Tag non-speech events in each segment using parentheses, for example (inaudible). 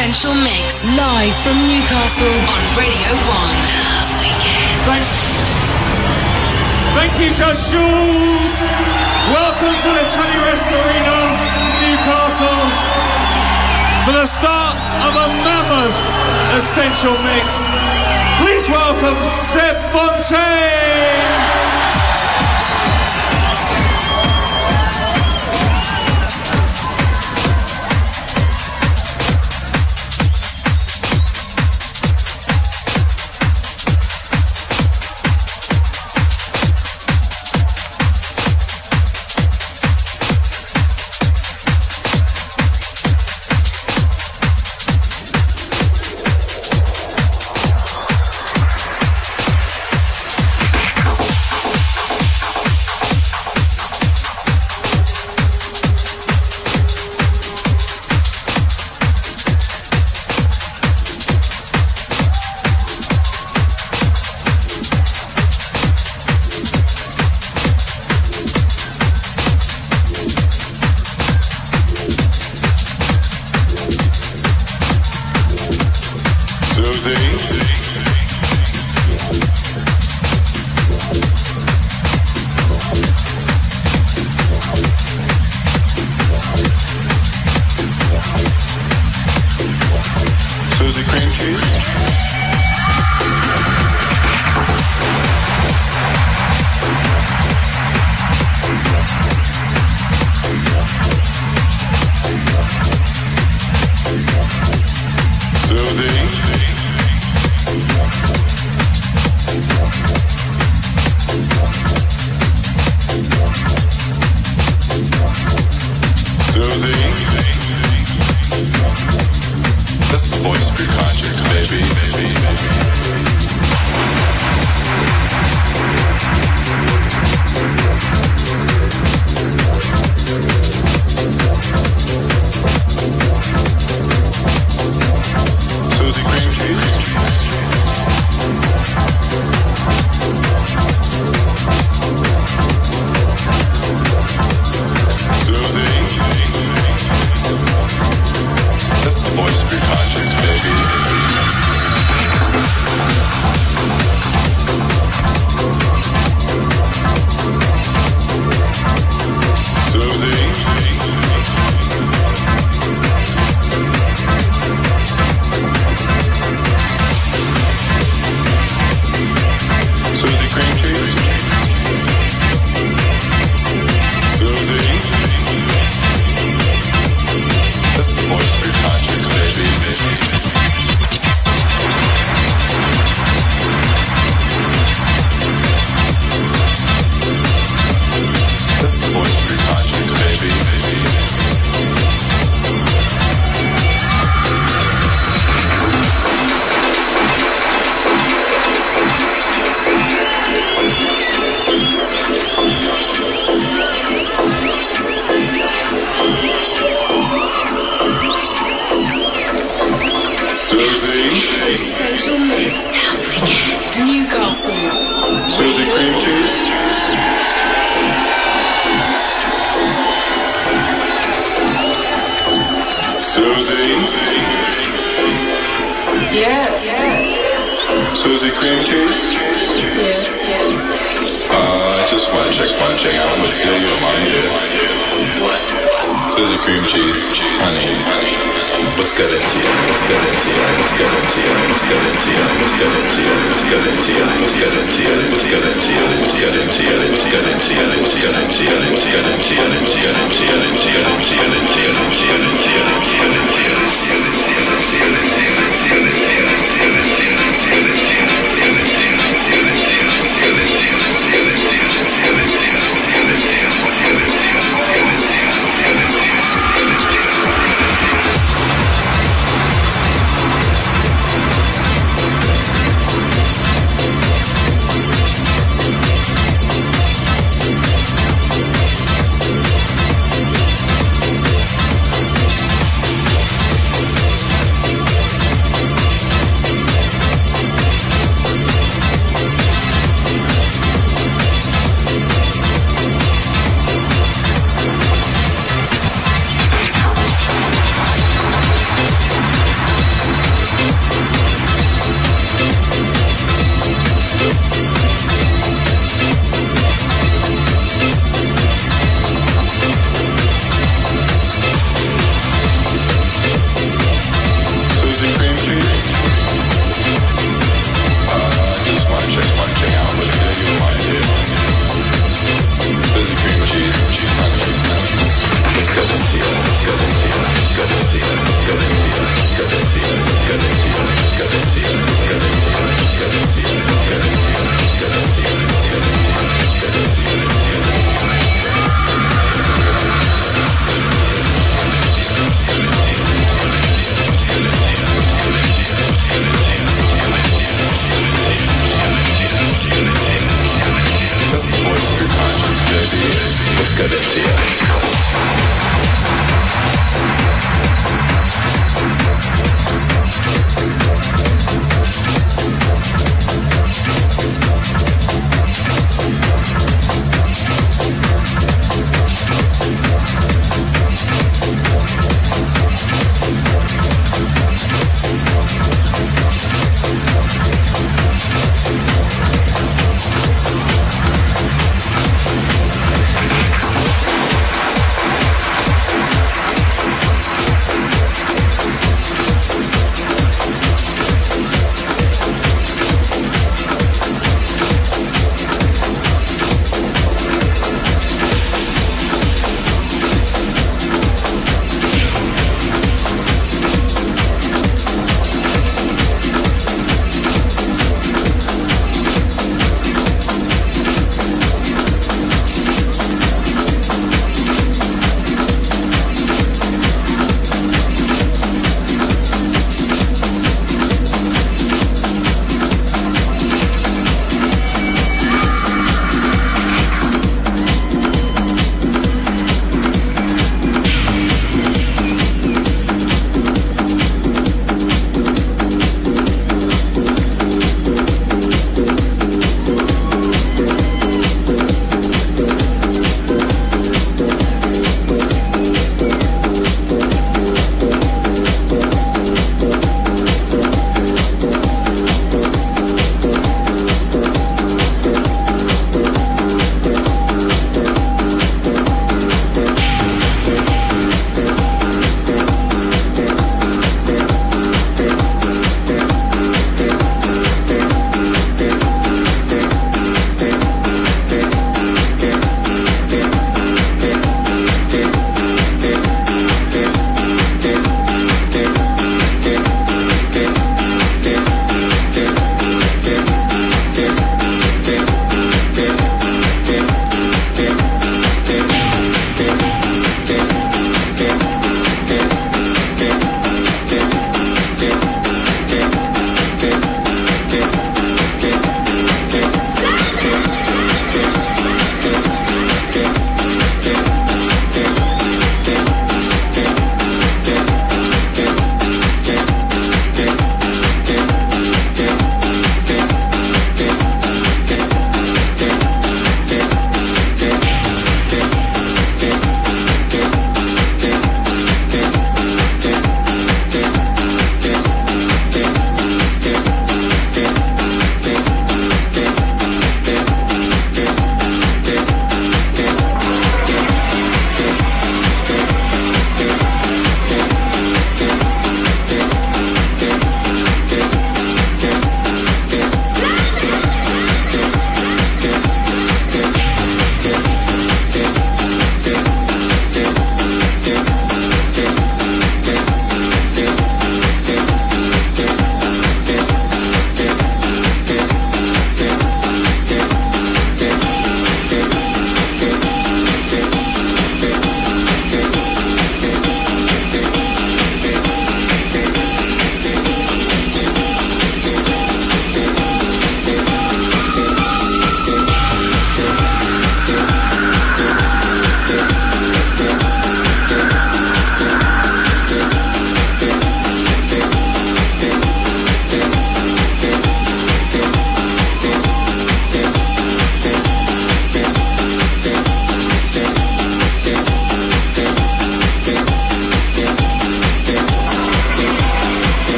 Essential Mix. Live from Newcastle on Radio 1. Love Weekend. Thank, you, Judge Jules. Welcome to the Telewest Arena, Newcastle, for the start of a mammoth Essential Mix. Please welcome Seb Fontaine.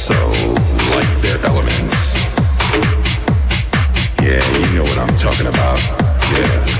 so like their elements. Yeah, you know what I'm talking about. Yeah.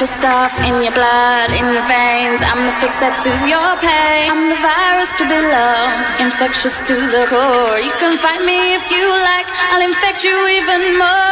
Infectious stuff in your blood, in your veins. I'm the fix that soothes your pain. I'm the virus to be loved, infectious to the core. You can find me if you like, I'll infect you even more.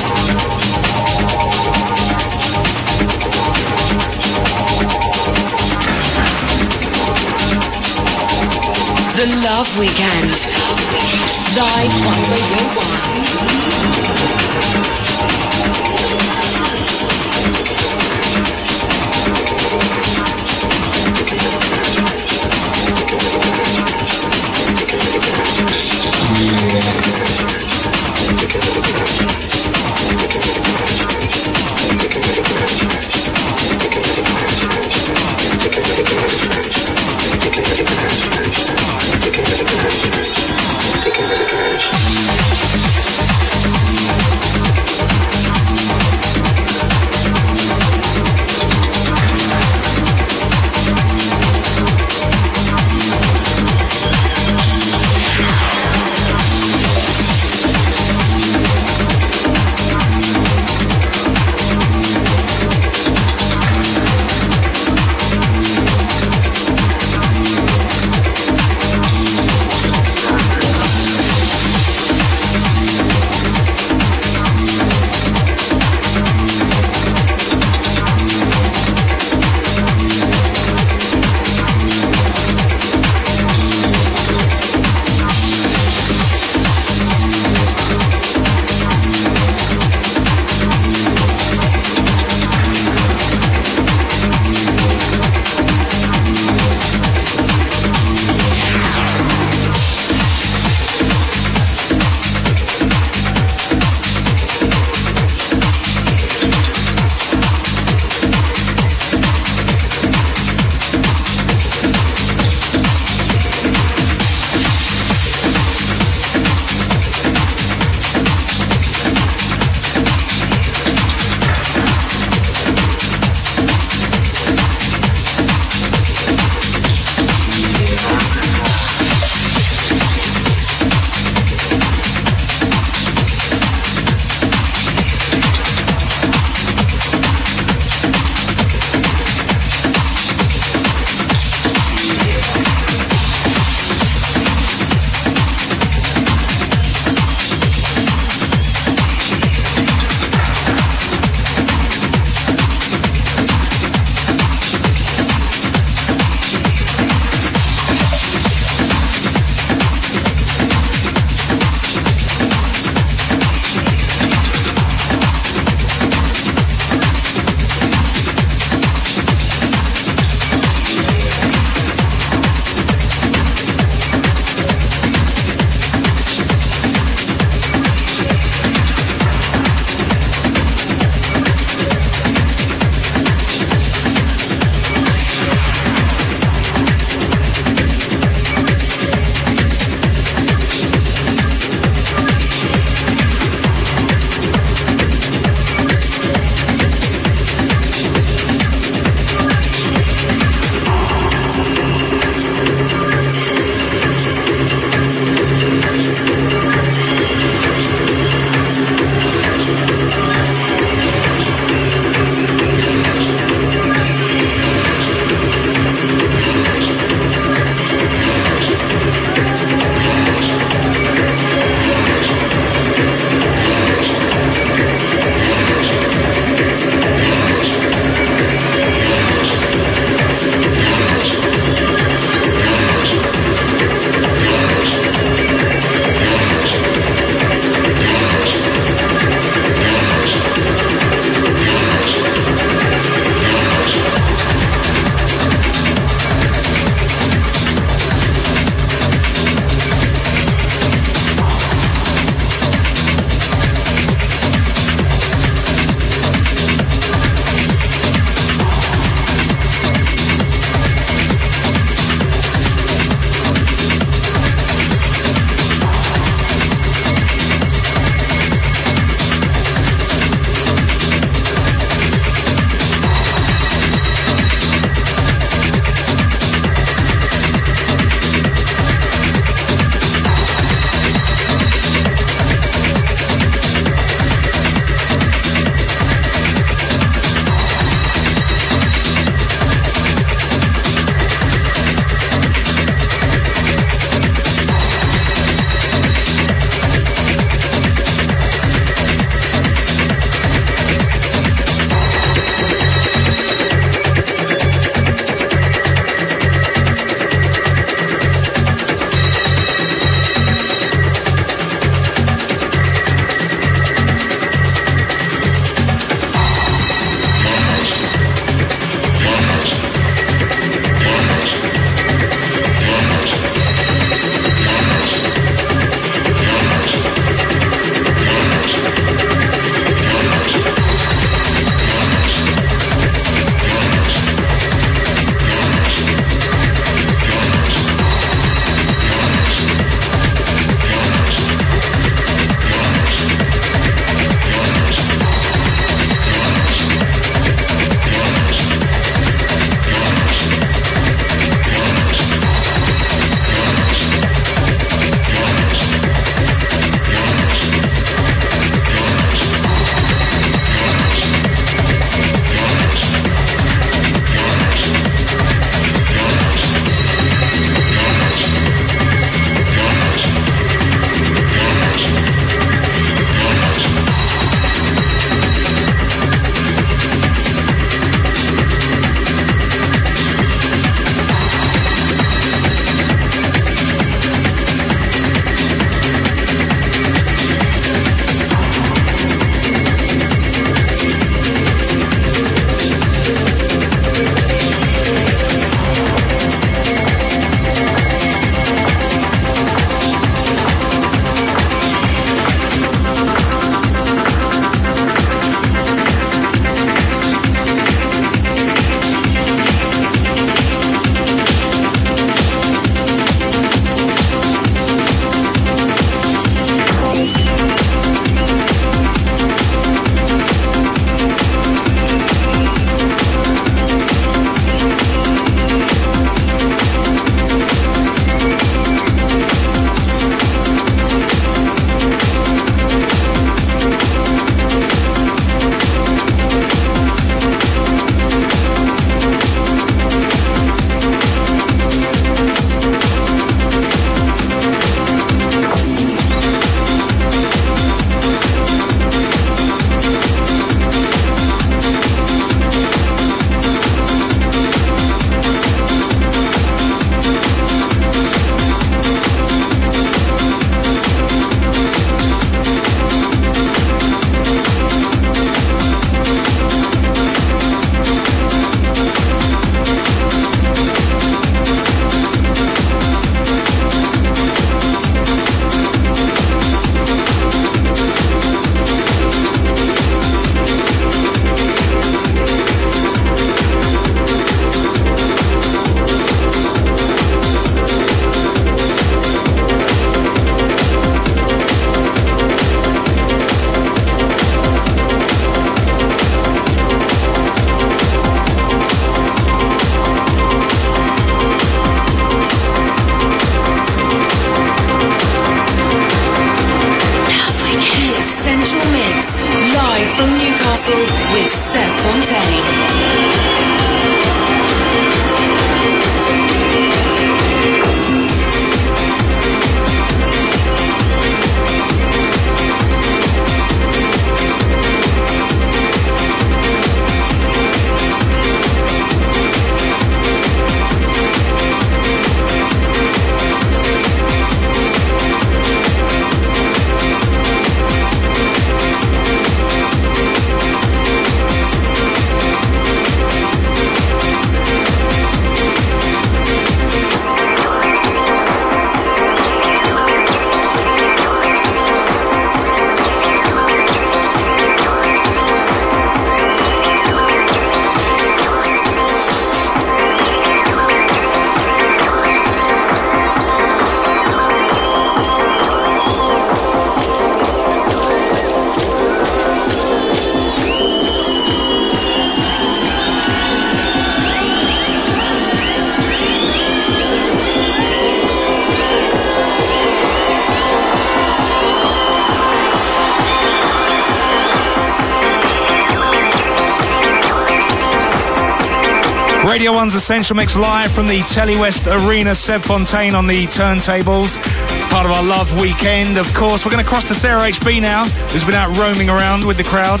Radio 1's Essential Mix live from the Telewest Arena. Seb Fontaine on the turntables. Part of our Love Weekend, of course. We're going to cross to Sarah HB now, who's been out roaming around with the crowd.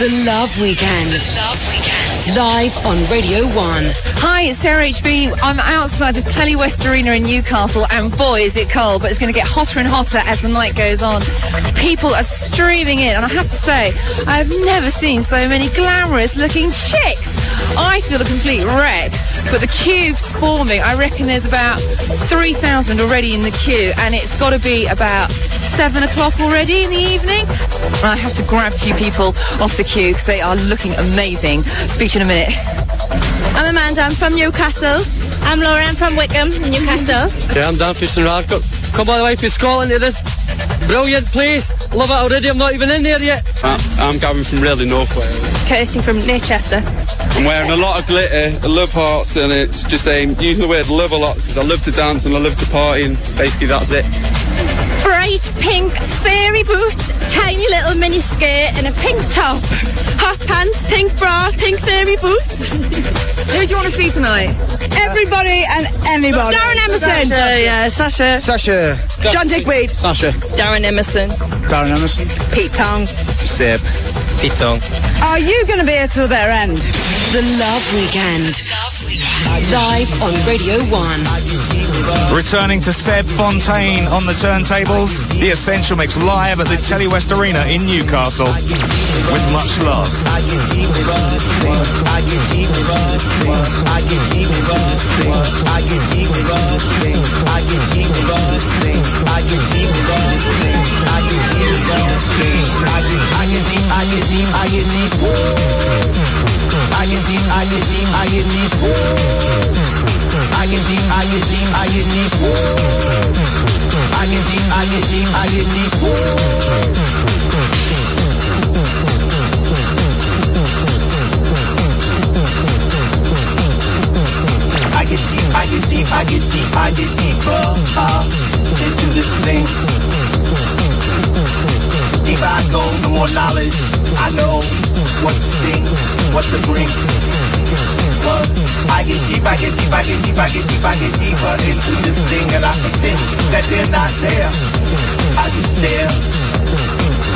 The Love Weekend. The Love Weekend. Live on Radio 1. Hi, it's Sarah HB. I'm outside the West Arena in Newcastle, and boy, is it cold, but it's going to get hotter and hotter as the night goes on. People are streaming in, and I have to say, I've never seen so many glamorous looking chicks. I feel a complete wreck, but the queue's forming. I reckon there's about 3,000 already in the queue, and it's got to be about 7 o'clock already in the evening. I have to grab a few people off the queue because they are looking amazing. Speak to you in a minute. I'm Amanda, I'm from Newcastle. I'm Laura, I'm from Whickham, Newcastle. Yeah, I'm Dan Fishing Rad. Come by the way from Scotland to this brilliant place. Love it already, I'm not even in there yet. I'm Gavin from really North Wales. Kirsty from Leicester. I'm wearing a lot of glitter, I love hearts, and it's just saying, using the word love a lot because I love to dance and I love to party, and basically that's it. Bright pink fairy boots, tiny little mini skirt, and a pink top. Hot pants, pink bra, pink fairy boots. Who do you want to see tonight? Everybody and anybody. Darren Emerson. Sasha, yeah, Sasha. Sasha. John Digweed. Sasha. Darren Emerson. Darren Emerson. Pete Tong. Seb. Pete Tong. Are you going to be here till the better end? The Love Weekend. Love weekend. Live on Radio 1. Returning to Seb Fontaine on the turntables. The Essential Mix live at the Telewest Arena in Newcastle. With much love. I get deep, I get deep, I get deep, I get deeper uh, into this thing. Deeper I go, the more knowledge I know what to sing, what to bring. Well, I get deep, I get deep, I get deep, I get deep, I get deeper into this thing, and I pretend that they're not there. I just stare.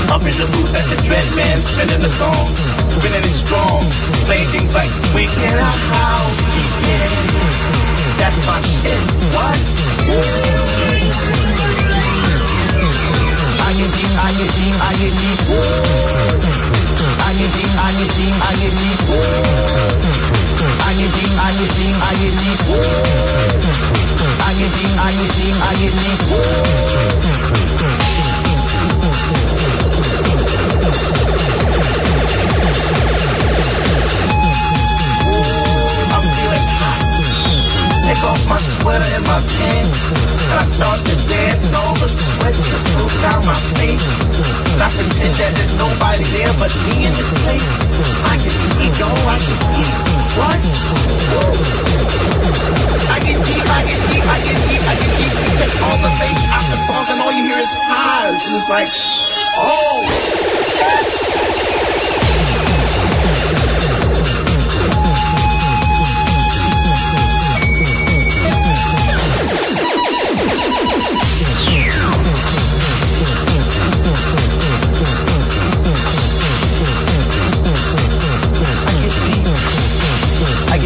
Up in the booth at the dread man, spinning the song, spinning it strong, playing things like We Get Out Get. That's my shit. What? I get deep, I get deep, I get deep. I get deep, I get deep, I get deep. I get deep, I get deep, I get deep. I get deep, I get deep, I get deep. Sweater and my pants. I start to dance all the sweat just goes down my face. And I pretend that there's nobody there but me in this place. I can keep going, I can keep. What? I get deep, I get deep, I get deep, I get deep. You take all the bass out the songs and all you hear is highs. And it's like, I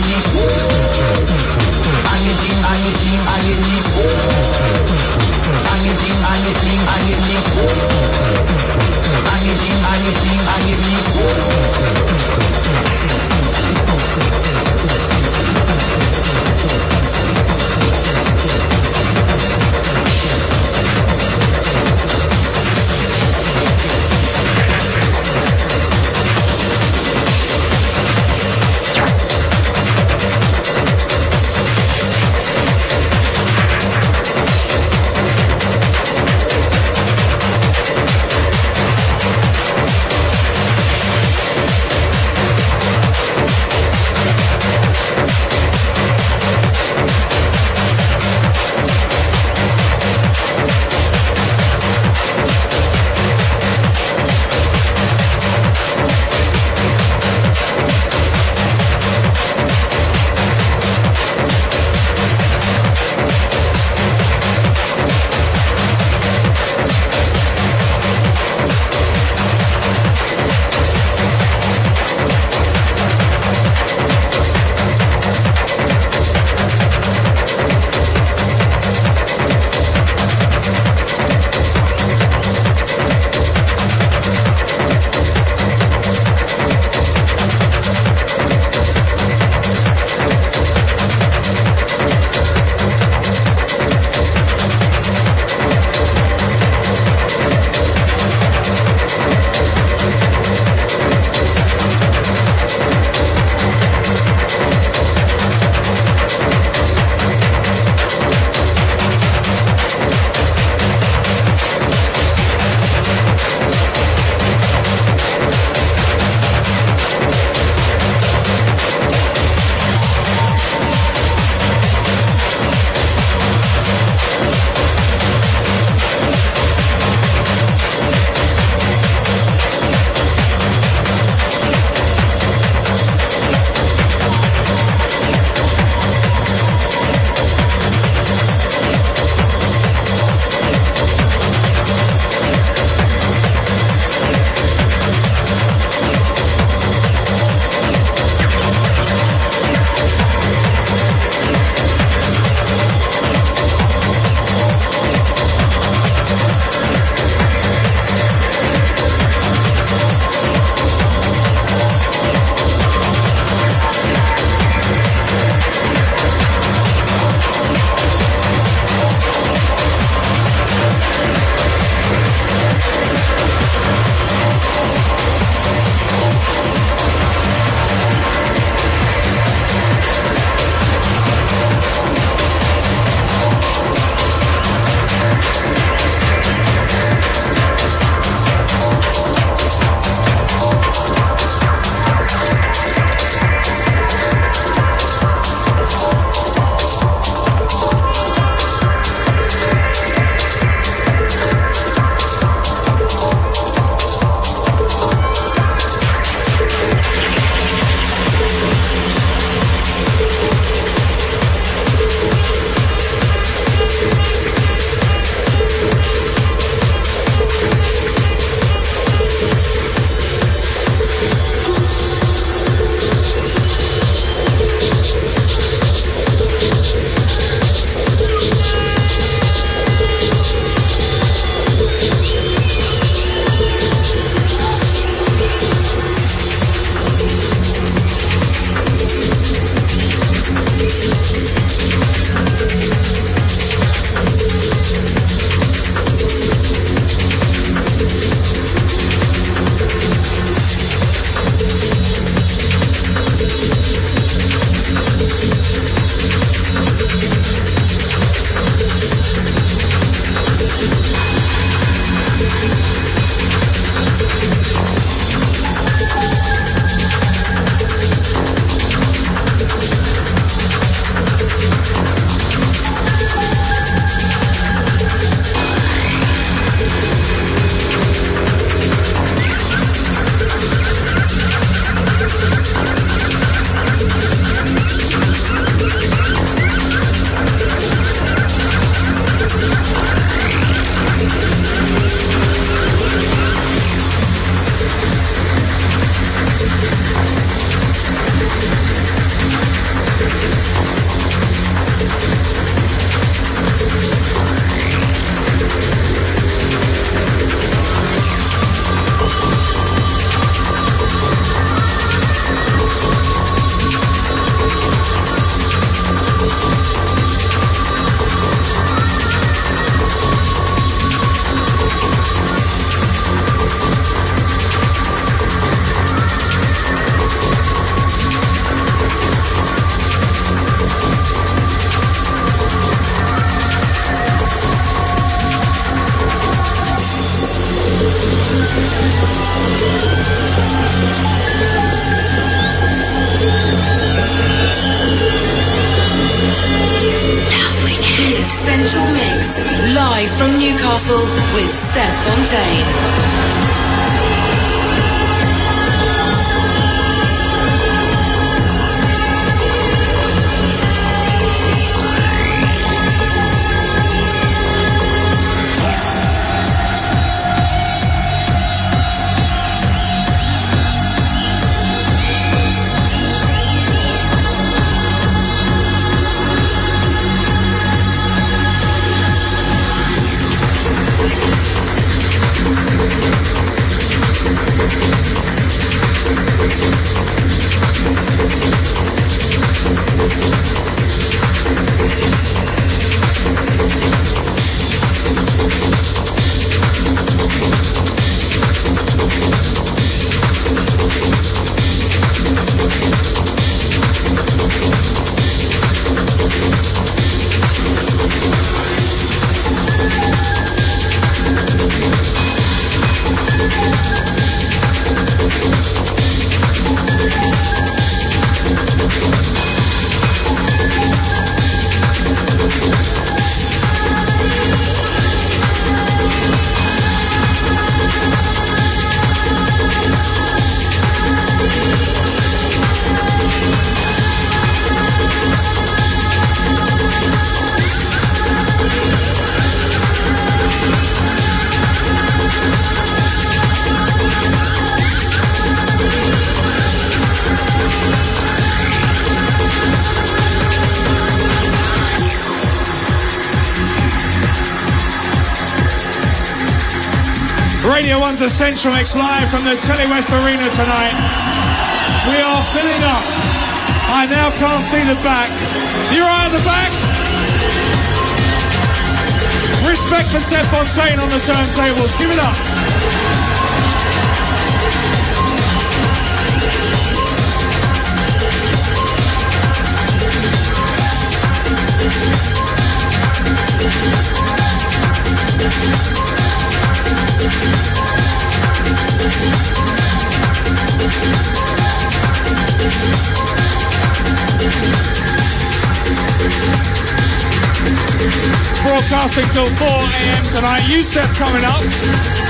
me 1's Essential Mix live from the Telewest Arena tonight. We are filling up. I now can't see the back. You're right at the back. Respect for Seb Fontaine on the turntables. Give it up. Broadcasting till 4 a.m. tonight. Yousef coming up.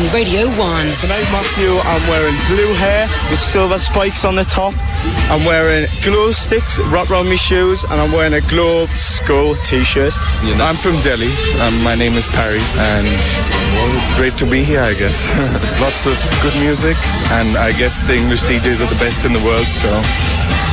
On Radio 1. Tonight, Matthew, I'm wearing blue hair with silver spikes on the top. I'm wearing glow sticks wrapped around my shoes, and I'm wearing a Globe Skull t-shirt. I'm from Delhi. Um, my name is Parry, and well, it's great to be here. I guess (laughs) lots of good music, and I guess the English DJs are the best in the world, so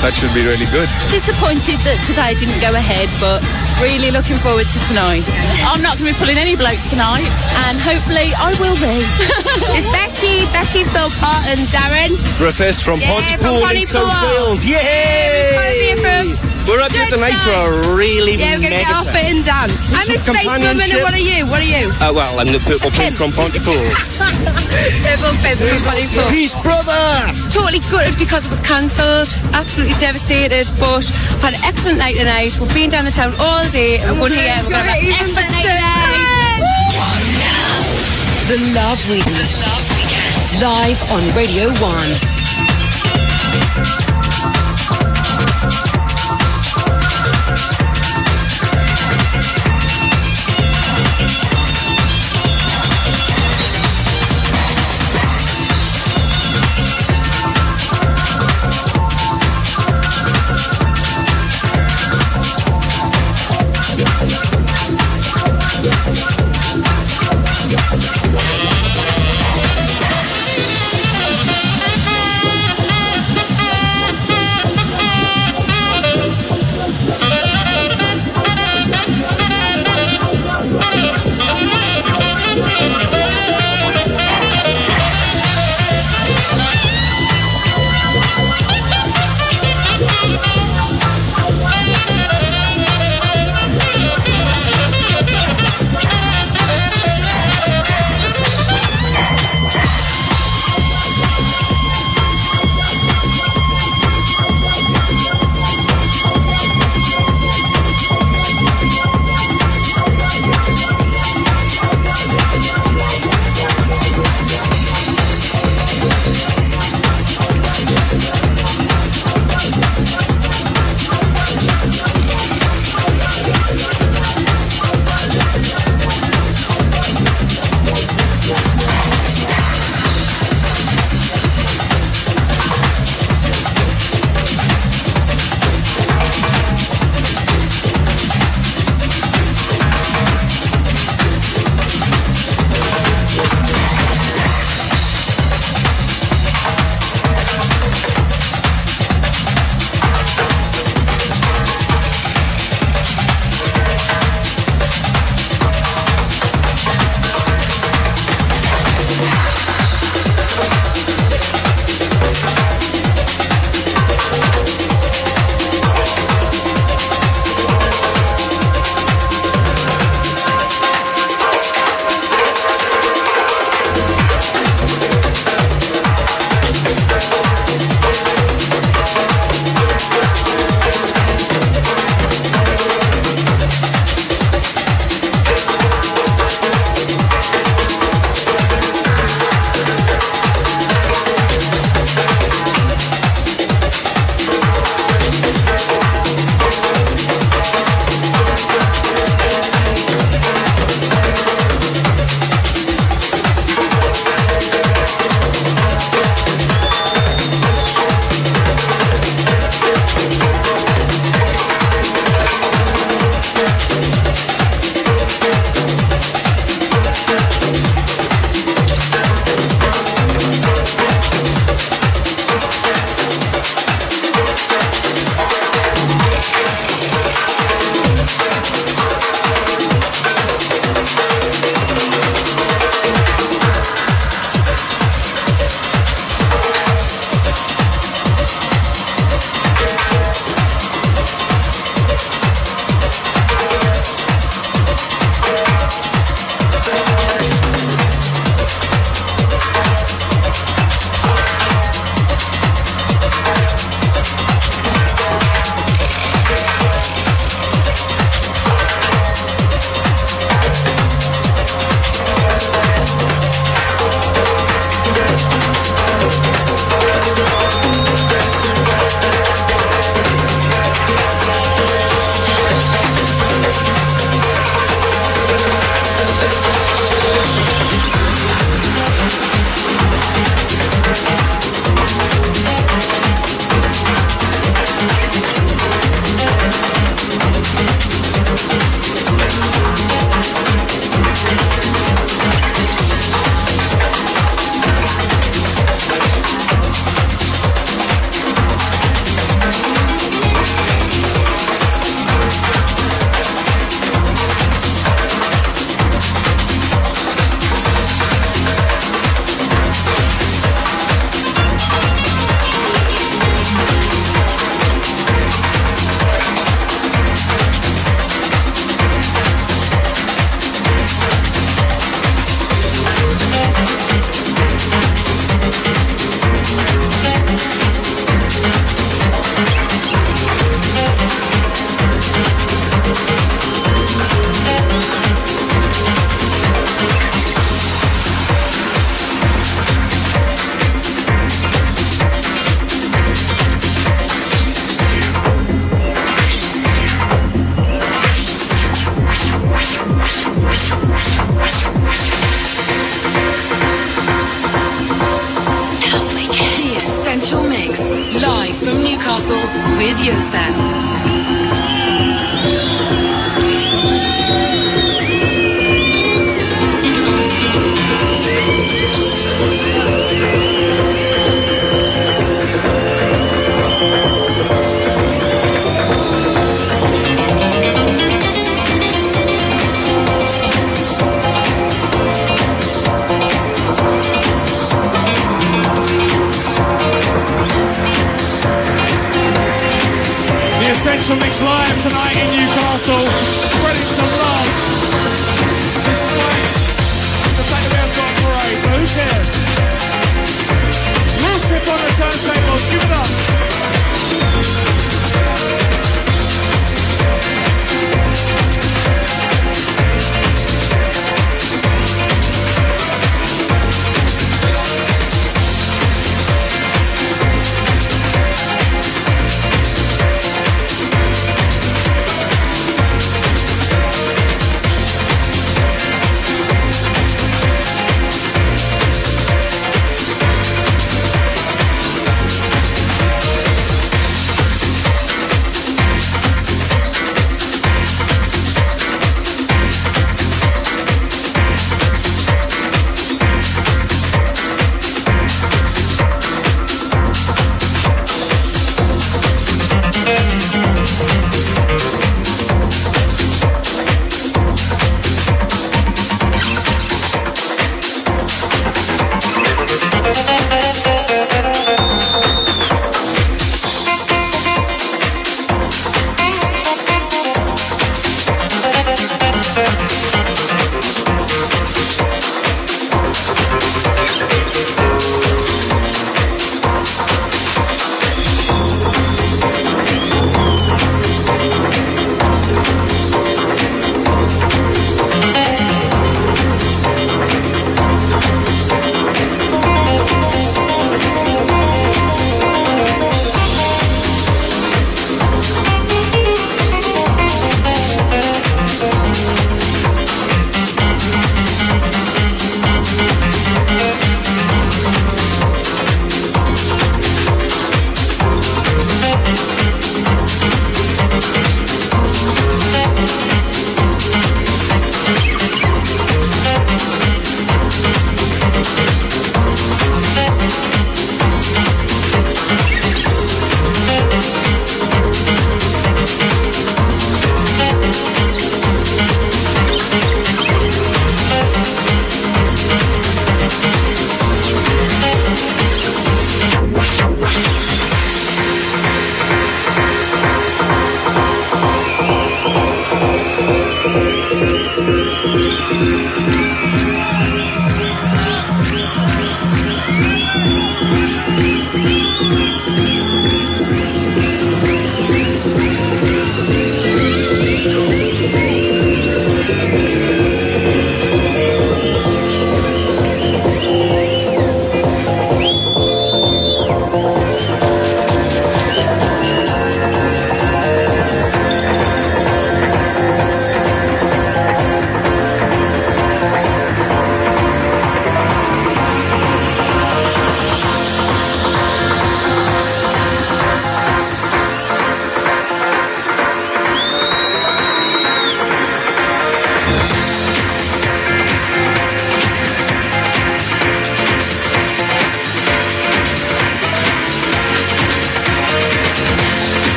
that should be really good. Disappointed that today didn't go ahead, but really looking forward to tonight. I'm not going to be pulling any blokes tonight, and hopefully I will be. (laughs) it's Becky, Becky, Phil Pot, and Darren. Rufus from Yeah, from Pontypool in South Pontypool. Wales. Yay! from We're up here Good tonight for a really Yeah, we're gonna get off set. it and dance. I'm a Some space woman, and what are you? What are you? Uh, well, I'm the purple pimp from Pontypool. They're both Beverly Pontypool. Peace, brother! totally gutted because it was cancelled. Absolutely devastated, but I've had an excellent night tonight. We've been down the town all day. and We're going here. We're going to have an excellent night tonight. The Love Weekend. Live on Radio 1.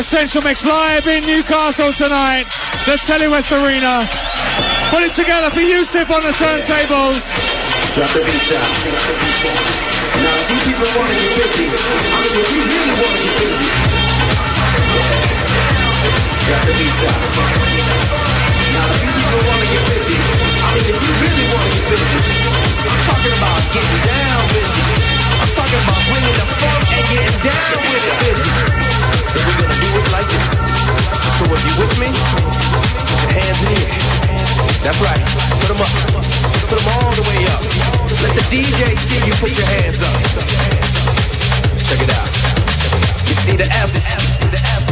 Essential Mix live in Newcastle tonight. The Telewest Arena. Put it together for Yousef on the turntables. Drop the beats out. Now, if you people want to get busy, I mean, if you really want to get busy, drop the beats out. Now, if you people want to get busy, I mean, if you really want to get busy, I'm talking about getting down busy. Talking about bringing the funk and getting down with it busy. And we're gonna do it like this. So if you with me, put your hands in the air. That's right. Put them up. Put them all the way up. Let the DJ see you put your hands up. Check it out. You see the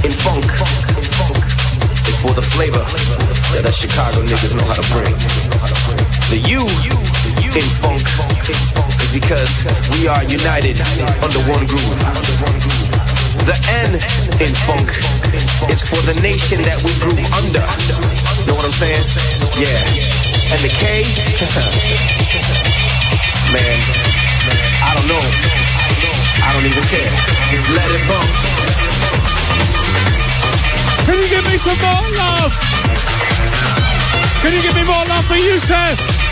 in funk. It's for the flavor that Chicago niggas know how to bring. The U in funk because we are united under one groove. The N in funk is for the nation that we grew under. You know what I'm saying? Yeah. And the K, (laughs) man, I don't know. I don't even care. Just let it bump. Can you give me some more love? Can you give me more love for Yousef?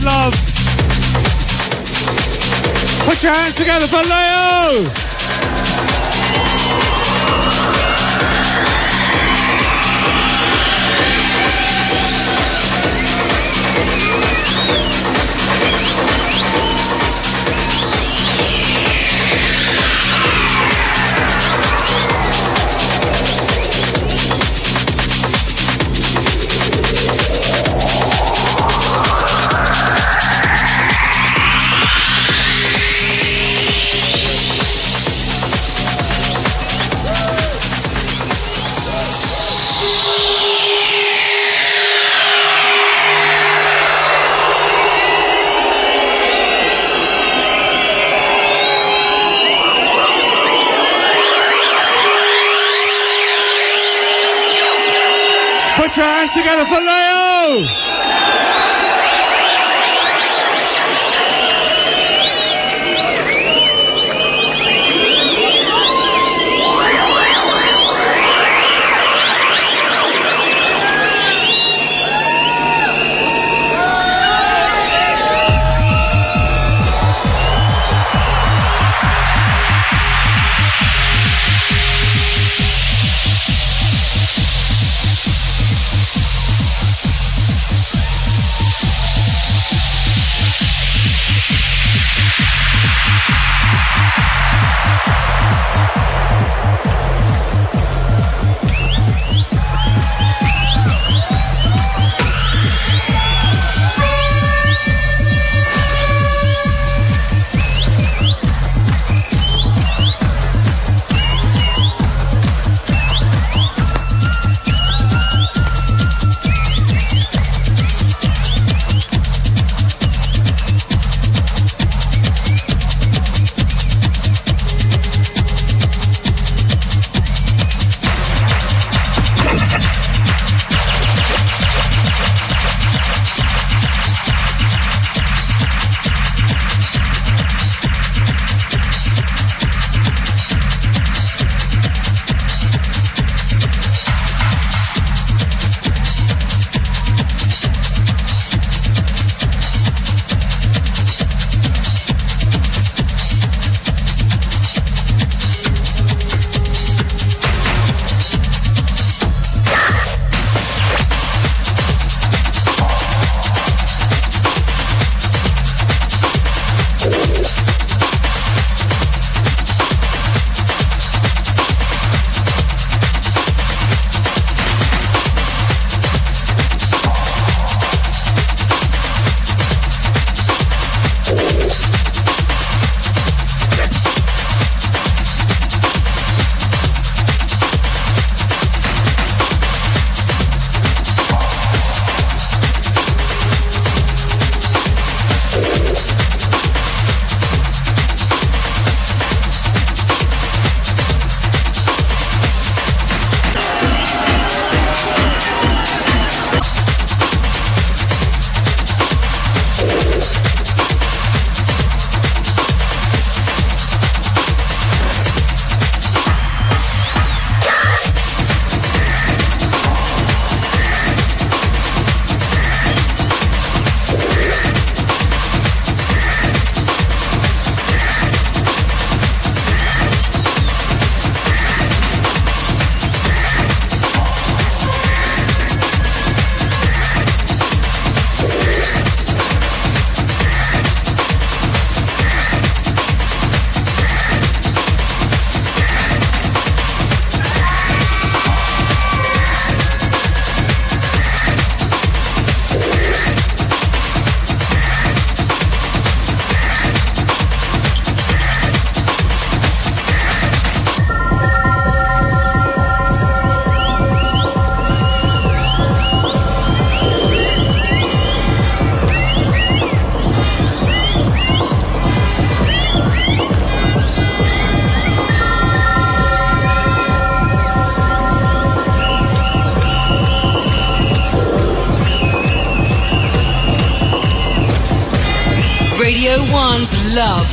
Love. Put your hands together for Leo!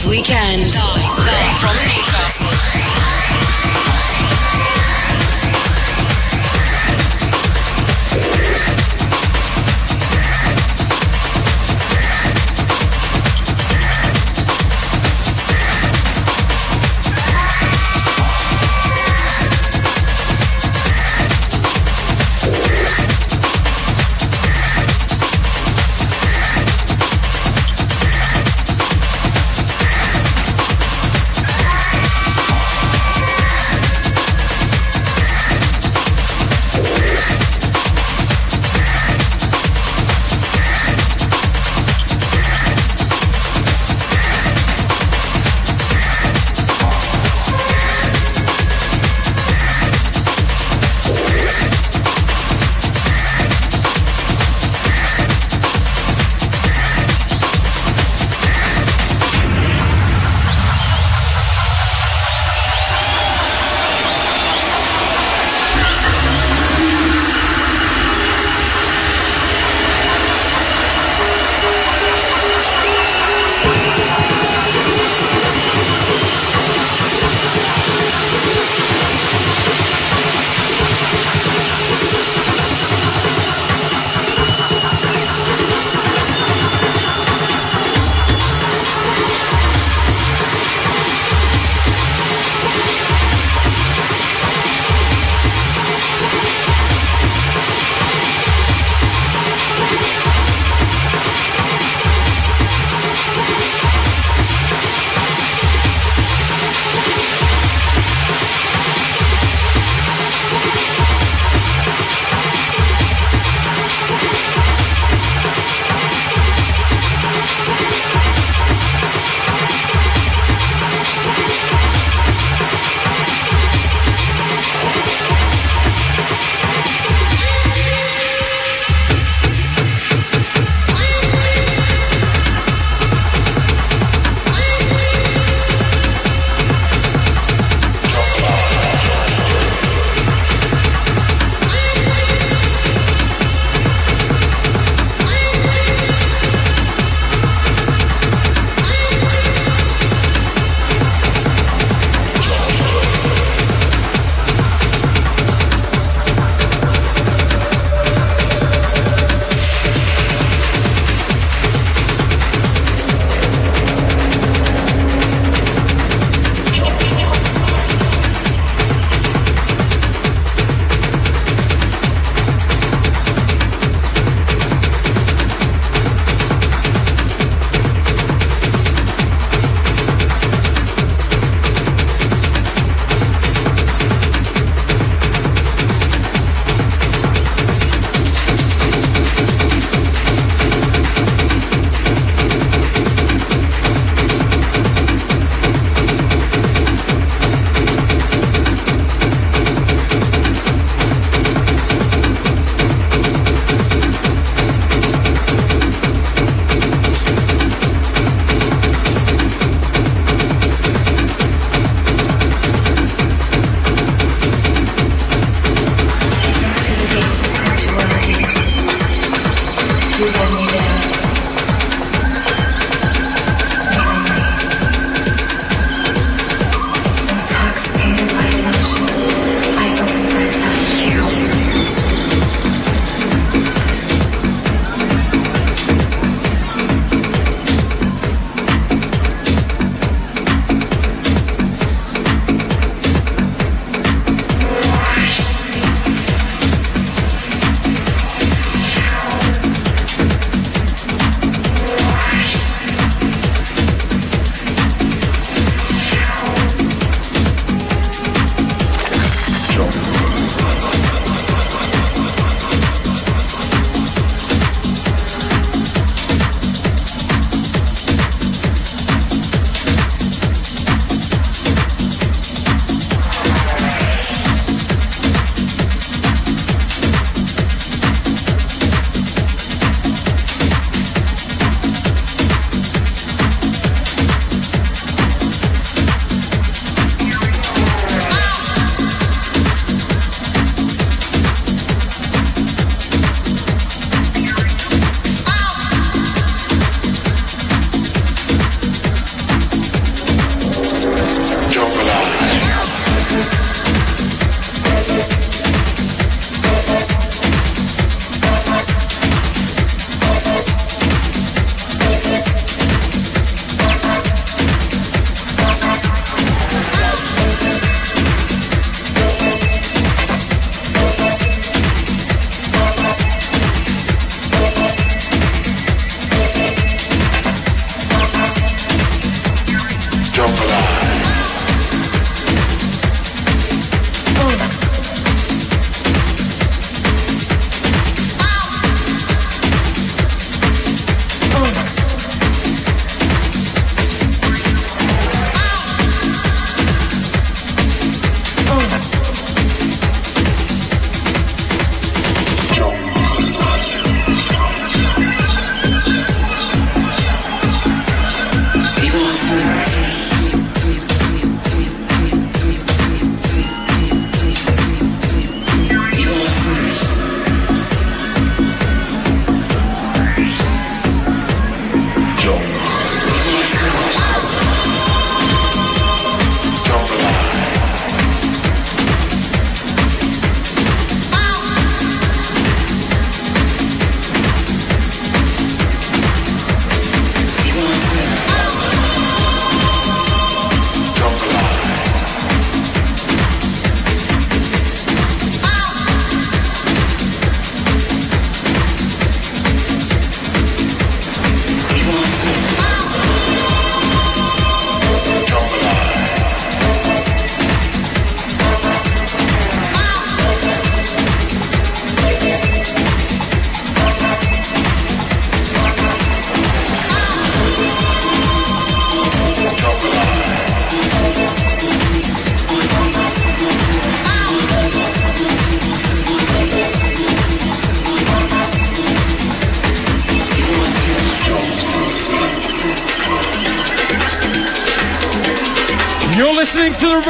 Weekend.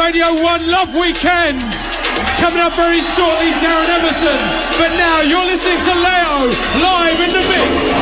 Radio 1 Love Weekend. Coming up very shortly, Darren Emerson. But now you're listening to Leo live in the mix.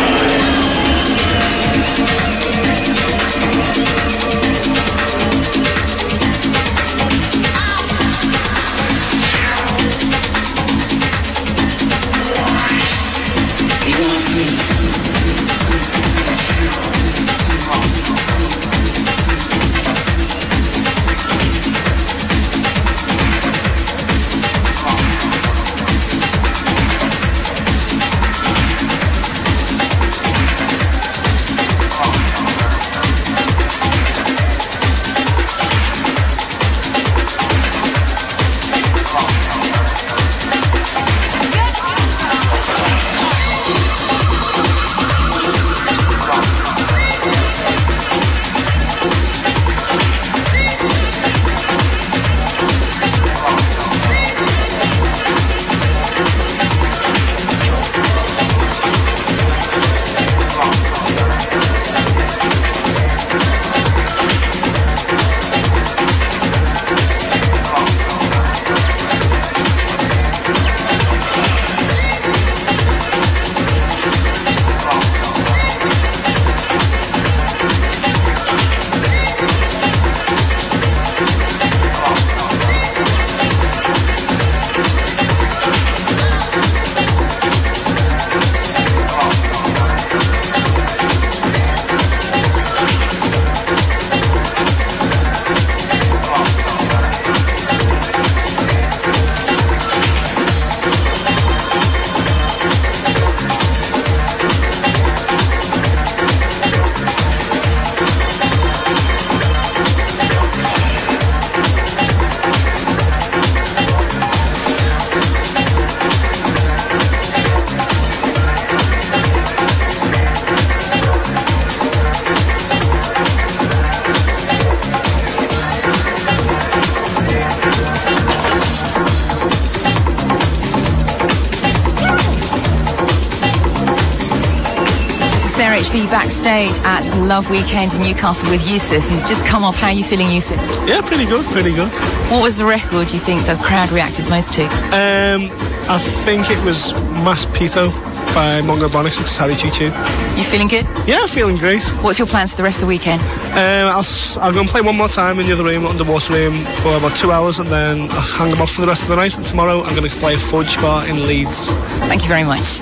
Love Weekend in Newcastle with Yousef, who's just come off. How are you feeling, Yousef? Yeah, pretty good, pretty good. What was the record you think the crowd reacted most to? Um, I think it was Mas Pito by Mongobonix, which is Harry Choo Choo. You feeling good? Yeah, feeling great. What's your plans for the rest of the weekend? Um, I'll, I'll go and play one more time in the other room, underwater room, for about two hours, and then I'll hang them off for the rest of the night. And tomorrow I'm going to play a fudge bar in Leeds. Thank you very much.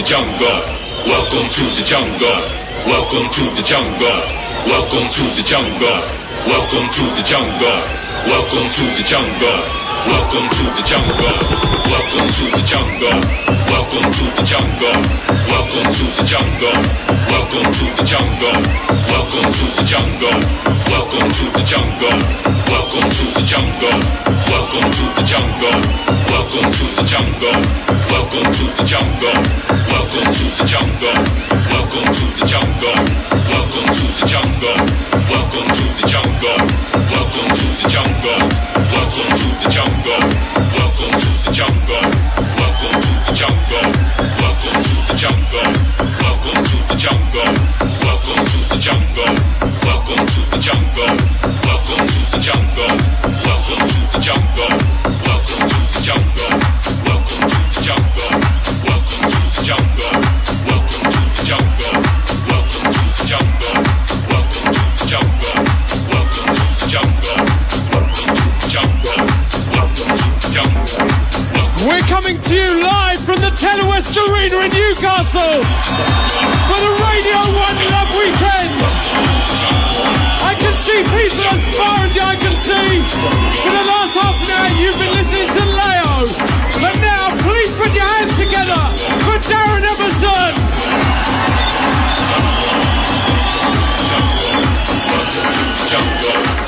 The jungle. Welcome to the jungle. Welcome to the jungle. Welcome to the jungle. Welcome to the jungle. Welcome to the jungle. Welcome to the jungle. Welcome to the jungle. Welcome to the jungle. Welcome to the jungle. Welcome to the jungle. Welcome to the jungle. Welcome to the jungle. Welcome to the jungle. Welcome to the jungle. Welcome to the jungle. Welcome to the jungle. Welcome to the jungle. Welcome to the jungle. Welcome to the jungle. Welcome to the jungle. Welcome to the jungle. Welcome to the jungle. Welcome to the jungle. Welcome to the jungle. Welcome to the jungle. Welcome to the jungle. Welcome to the jungle. Welcome to the jungle. Welcome to the jungle. Welcome to the jungle. Welcome to the jungle. Welcome to the jungle. Welcome to the jungle. Welcome to the jungle. Welcome to the jungle. Welcome to the jungle. Welcome to the jungle. Welcome to the jungle. Welcome to the jungle. We're coming to you live from the Telewest Arena in Newcastle for the Radio 1 Love Weekend. I can see people as far as eye can see. For the last half an hour, you've been listening to Leo. But now, please put your hands together for Darren Emerson.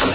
The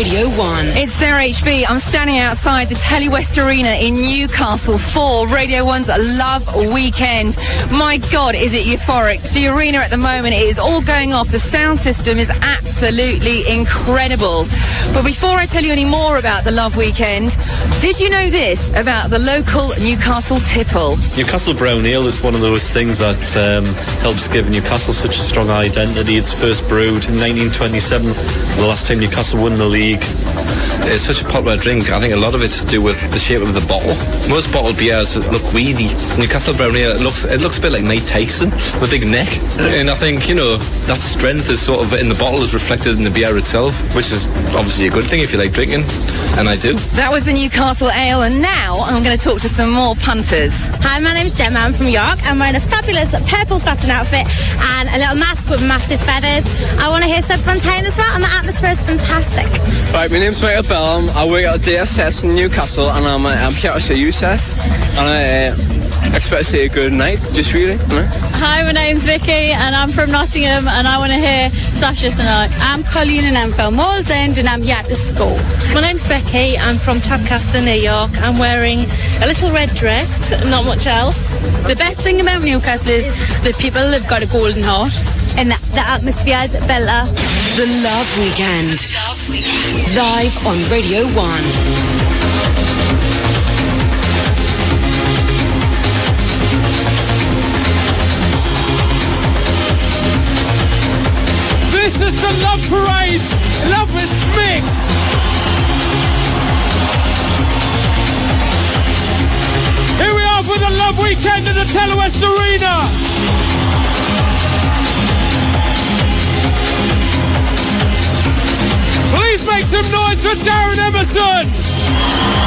Radio 1. It's Sarah HB. I'm standing outside the Telewest Arena in Newcastle for Radio 1's Love Weekend. My God, is it euphoric? The arena at the moment is all going off. The sound system is absolutely incredible. But before I tell you any more about the Love Weekend, did you know this about the local Newcastle tipple? Newcastle Brown Ale is one of those things that um, helps give Newcastle such a strong identity. It's first brewed in 1927, the last time Newcastle won the league. It's such a popular drink. I think a lot of it's to do with the shape of the bottle. Most bottled beers look weedy. Newcastle Brown Ale it looks it looks a bit like Mike Tyson with a big neck. And I think you know that strength is sort of in the bottle is reflected in the beer itself, which is obviously a good thing if you like drinking, and I do. That was the Newcastle Ale, and now I'm going to talk to some more punters. Hi, my name's Gemma. I'm from York. I'm wearing a fabulous purple satin outfit and a little mask with massive feathers. I want to hear Seb Fontaine as well, and the atmosphere is fantastic. Right, my name's Michael Bellum. I work at DSS in Newcastle, and I'm, uh, I'm here to see Yousef. And I uh, expect to see a good night, just really. You? Hi, my name's Vicky and I'm from Nottingham and I want to hear Sasha tonight. I'm Colleen and I'm from End and I'm here at the school. My name's Becky. I'm from Tadcaster near York. I'm wearing a little red dress, not much else. The best thing about Newcastle is the people have got a golden heart. And the, the atmosphere is better. The Love Weekend. Live on Radio 1. Love Parade, Love It Mix. Here we are for the Love Weekend at the Telewest Arena. Please make some noise for Darren Emerson.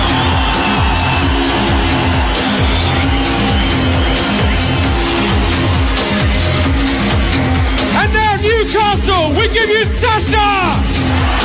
Newcastle, we give you Sasha.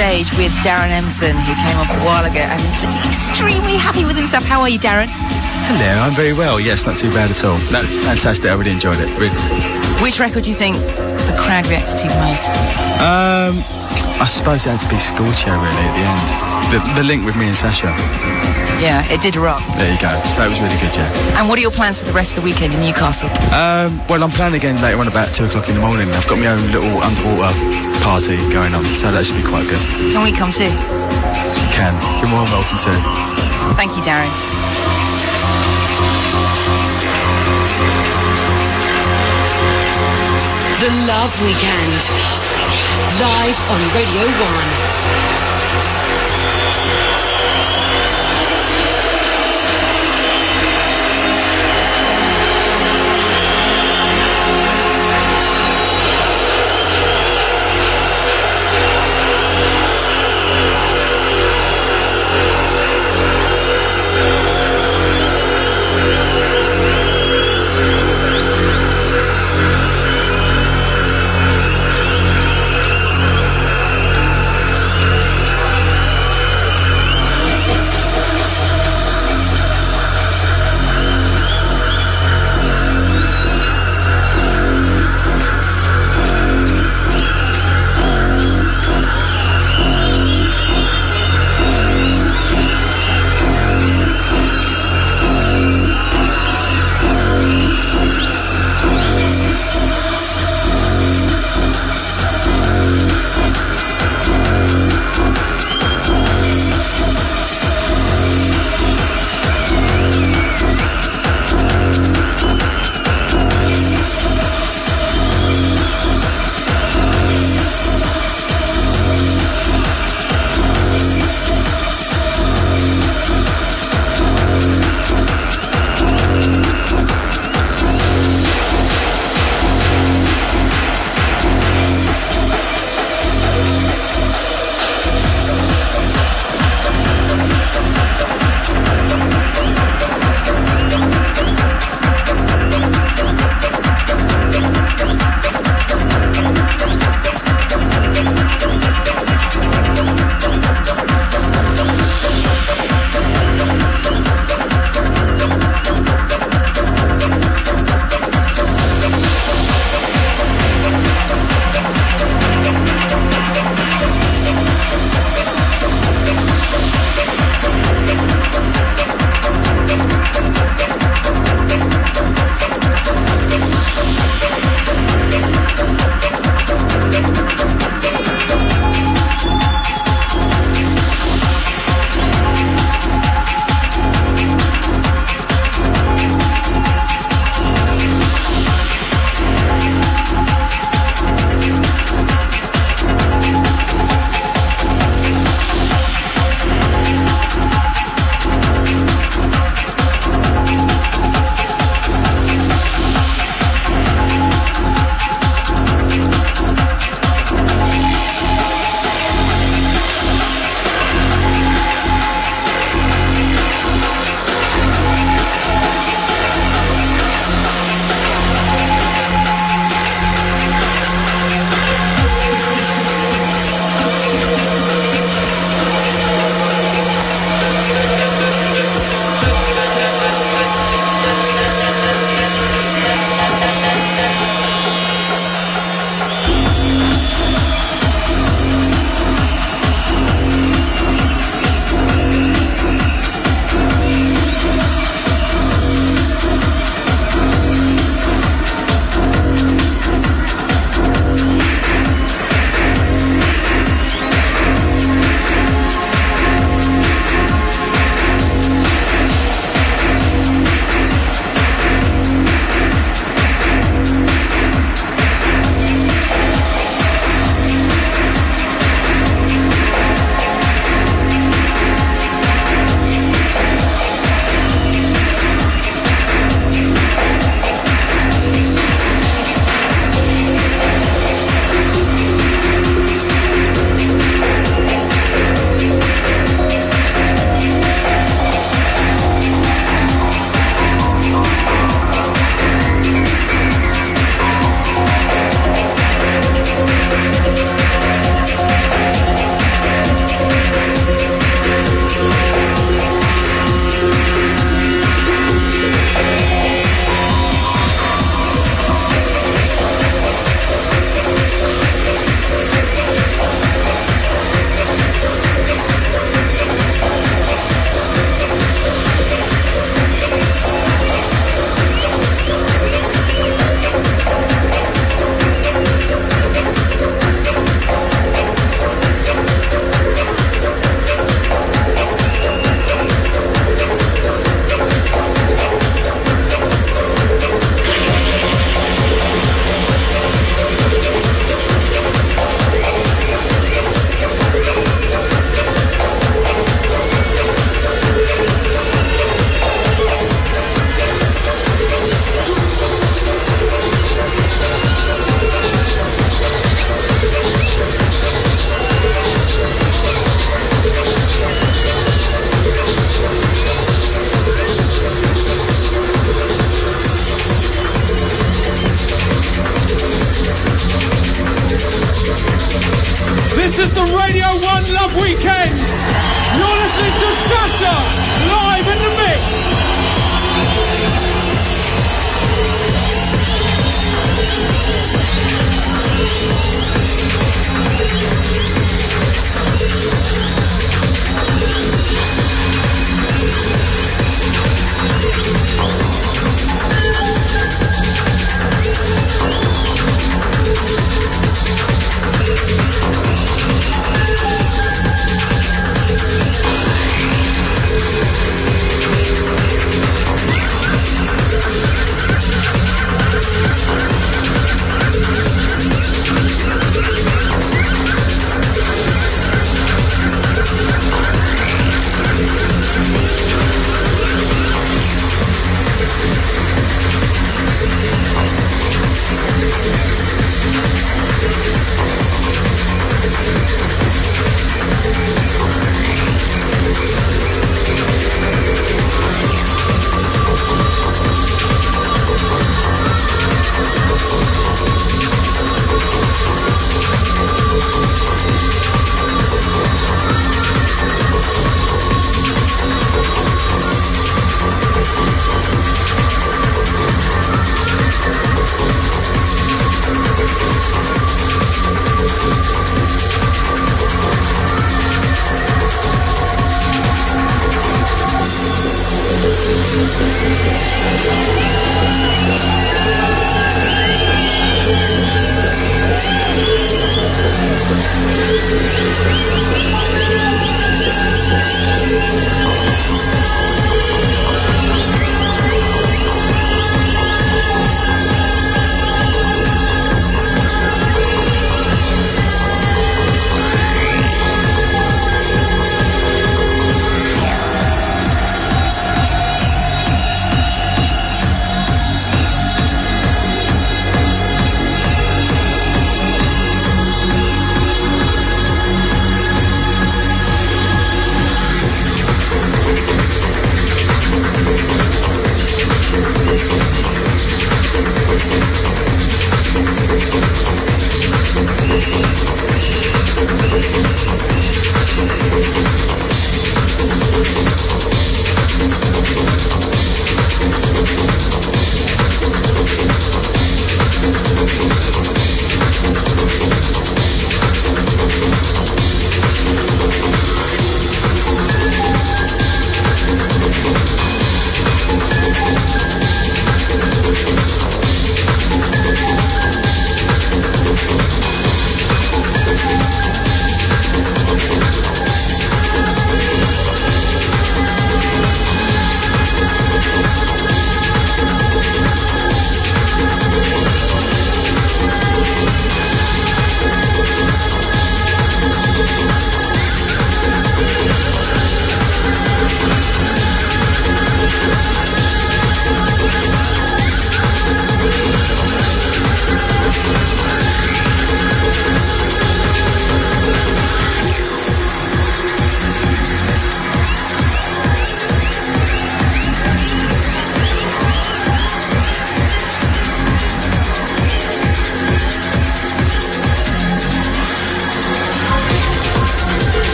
Backstage with Darren Emerson, who came up a while ago and extremely happy with himself. How are you, Darren? Hello, I'm very well. Yes, not too bad at all. No, fantastic. I really enjoyed it. Really. Which record do you think the crowd reacted to most? Um, I suppose it had to be Scorchio really at the end. The, the link with me and Sasha. Yeah, it did rock. There you go. So it was really good, yeah. And what are your plans for the rest of the weekend in Newcastle? Um, well, I'm planning again later on about two o'clock in the morning. I've got my own little underwater party going on, so that should be quite good. Can we come too? You can. You're more than welcome to. Thank you, Darren. The Love Weekend. Live on Radio 1.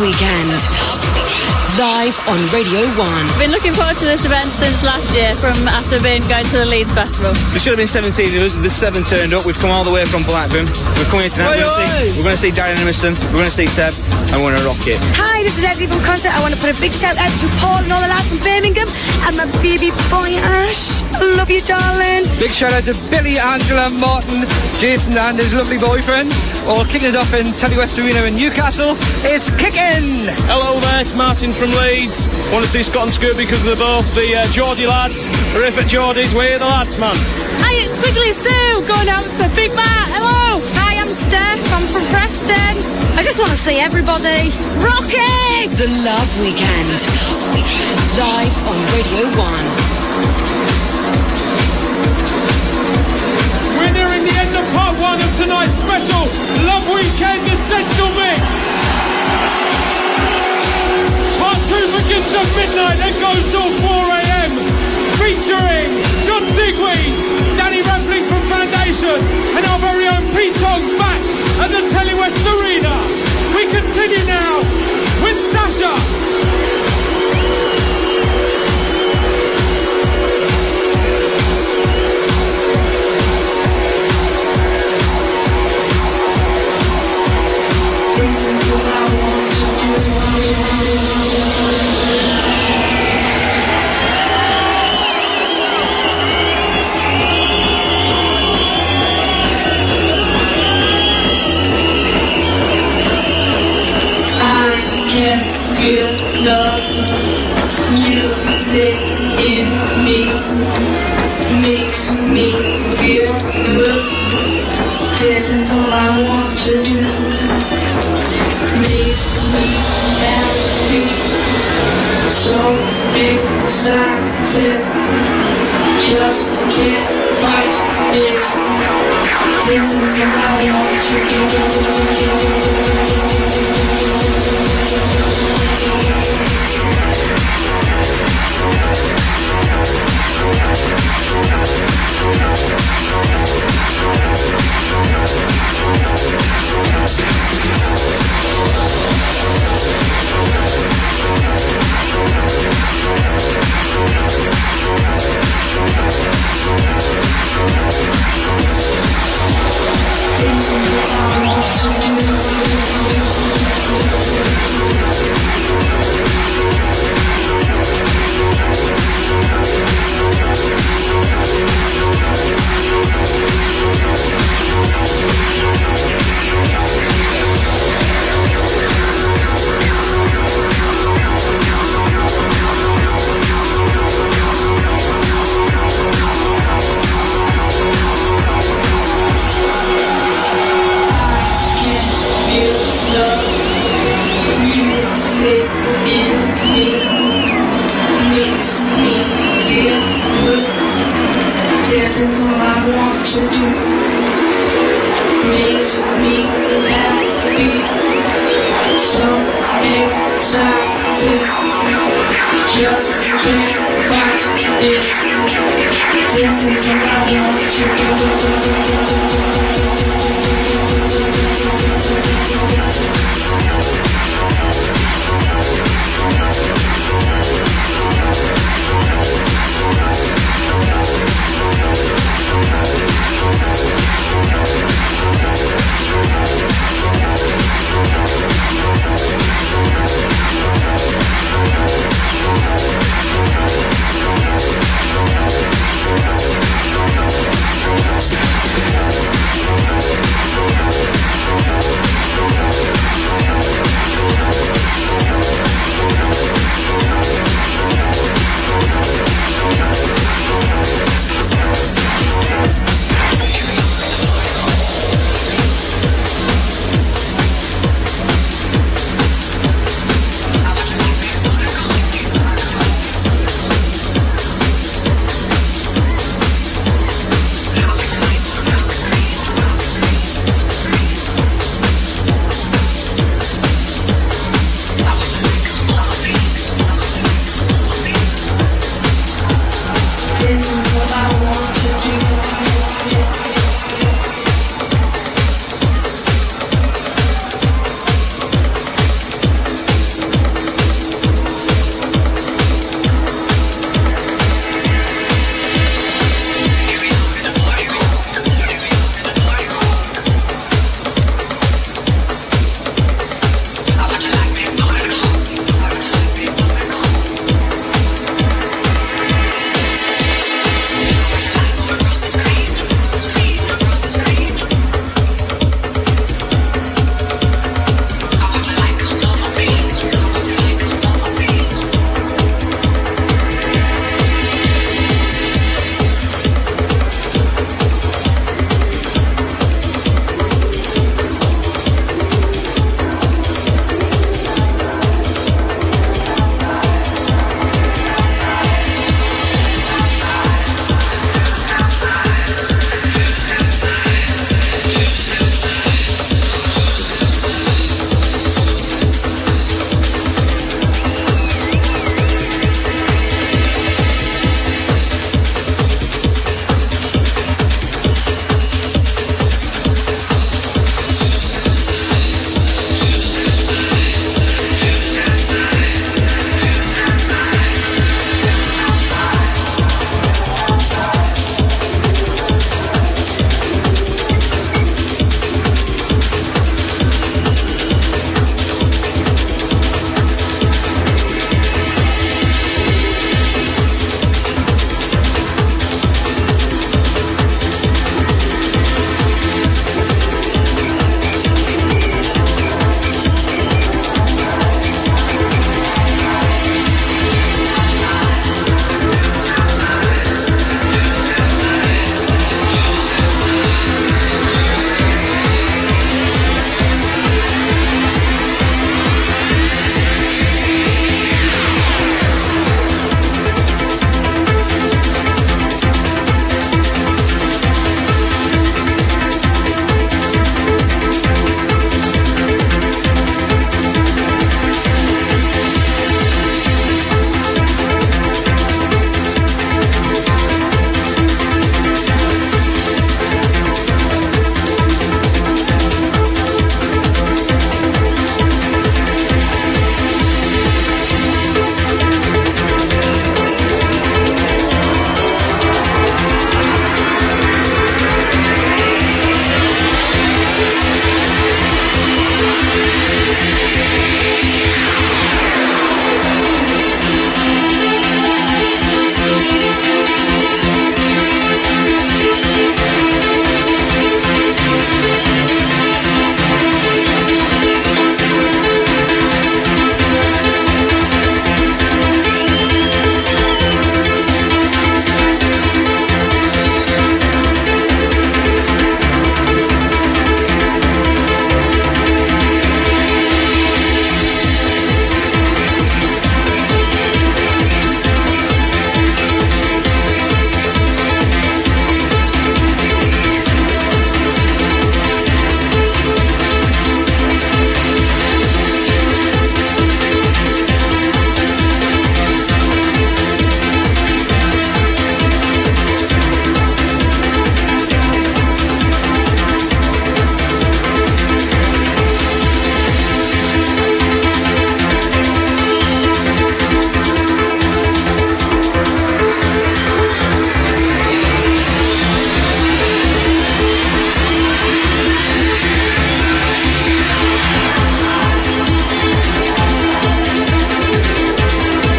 Weekend. Live on Radio 1. Been looking forward to this event since last year from after being going to the Leeds Festival. There should have been 17 of us. There's seven turned up. We've come all the way from Blackburn. We're coming here tonight. We're going, to see, we're going to see Darren Emerson. We're going to see Seb. And we're going to rock it. Hi, this is Eddie from Concert. I want to put a big shout out to Paul and all the lads from Birmingham and my baby boy Ash. I love you, darling. Big shout out to Billy, Angela, Martin, Jason, and his lovely boyfriend. All kicking it off in Telewest Arena in Newcastle. It's kicking! Hello there, it's Martin from Leeds. Want to see Scott and Scoop because they're both the uh, Geordie lads. Terrific Geordies, we're the lads, man. Hi, it's Squiggly Sue going out to Big Matt. Hello. Hi, I'm Steph. I'm from Preston. I just want to see everybody rocking. The Love Weekend. Live on Radio 1. We're nearing the end of part one of tonight's special Love Weekend Essential Mix. Begins at midnight and goes till 4 a.m. Featuring John Digweed, Danny Rampling from Foundation, and our very own Pete Tongs back at the Telewest Arena. We continue now with Sasha.